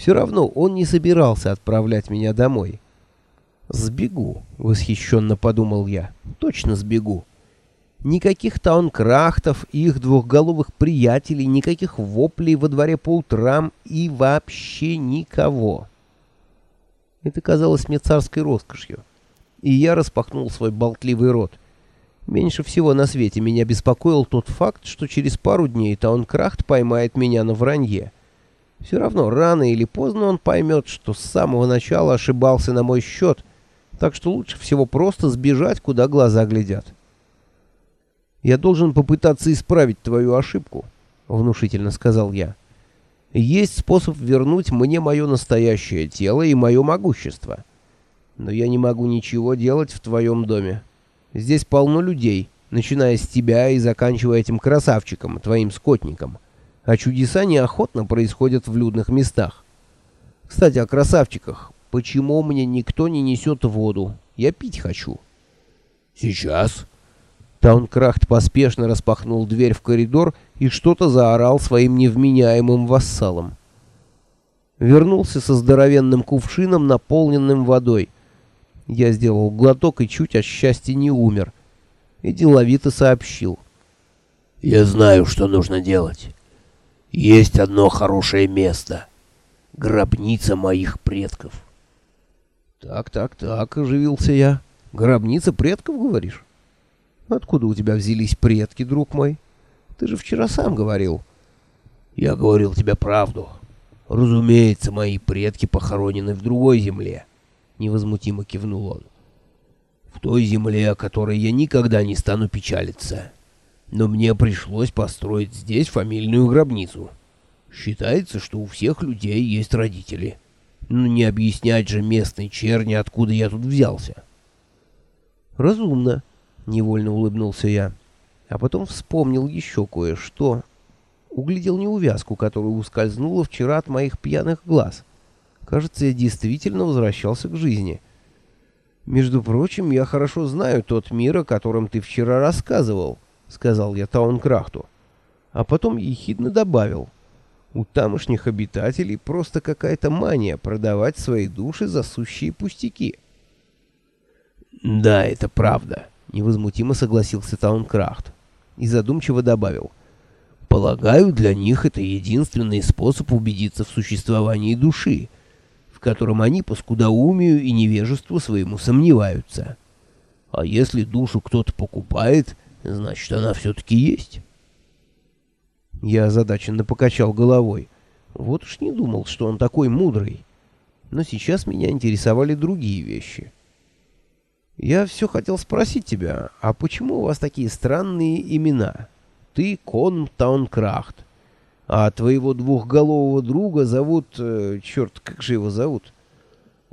Все равно он не собирался отправлять меня домой. «Сбегу», — восхищенно подумал я. «Точно сбегу». Никаких таункрахтов и их двухголовых приятелей, никаких воплей во дворе по утрам и вообще никого. Это казалось мне царской роскошью. И я распахнул свой болтливый рот. Меньше всего на свете меня беспокоил тот факт, что через пару дней Таункрахт поймает меня на вранье. Все равно, рано или поздно он поймет, что с самого начала ошибался на мой счет, так что лучше всего просто сбежать, куда глаза глядят. «Я должен попытаться исправить твою ошибку», — внушительно сказал я. «Есть способ вернуть мне мое настоящее тело и мое могущество. Но я не могу ничего делать в твоем доме. Здесь полно людей, начиная с тебя и заканчивая этим красавчиком, твоим скотником. А чудеса неохотно происходят в людных местах. Кстати, о красавчиках. Почему мне никто не несет воду? Я пить хочу». «Сейчас», Таункрахт поспешно распахнул дверь в коридор и что-то заорал своим невменяемым вассалам. Вернулся со здоровенным кувшином, наполненным водой. Я сделал глоток и чуть от счастья не умер. И деловито сообщил. «Я знаю, что нужно делать. Есть одно хорошее место. Гробница моих предков». «Так, так, так», — оживился я. «Гробница предков, говоришь?» Откуда у тебя взялись предки, друг мой? Ты же вчера сам говорил. Я говорил тебе правду. Разумеется, мои предки похоронены в другой земле. Невозмутимо кивнул он. В той земле, о которой я никогда не стану печалиться. Но мне пришлось построить здесь фамильную гробницу. Считается, что у всех людей есть родители. Но не объяснять же местной черни, откуда я тут взялся. Разумно. Невольно улыбнулся я. А потом вспомнил еще кое-что. Углядел неувязку, которая ускользнула вчера от моих пьяных глаз. Кажется, я действительно возвращался к жизни. «Между прочим, я хорошо знаю тот мир, о котором ты вчера рассказывал», — сказал я Таункрахту. А потом ехидно добавил. «У тамошних обитателей просто какая-то мания продавать свои души за сущие пустяки». «Да, это правда», Невозмутимо согласился Таункрафт и задумчиво добавил. «Полагаю, для них это единственный способ убедиться в существовании души, в котором они по скудоумию и невежеству своему сомневаются. А если душу кто-то покупает, значит, она все-таки есть». Я озадаченно покачал головой. Вот уж не думал, что он такой мудрый. Но сейчас меня интересовали другие вещи. Я все хотел спросить тебя, а почему у вас такие странные имена? Ты Кон Таункрахт, а твоего двухголового друга зовут... Э, черт, как же его зовут?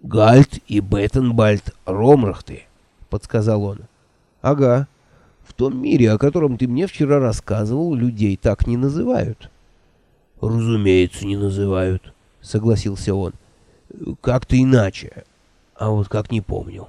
Гальт и Беттенбальд Ромрахты, подсказал он. Ага. В том мире, о котором ты мне вчера рассказывал, людей так не называют. Разумеется, не называют, согласился он. Как-то иначе. А вот как не помню.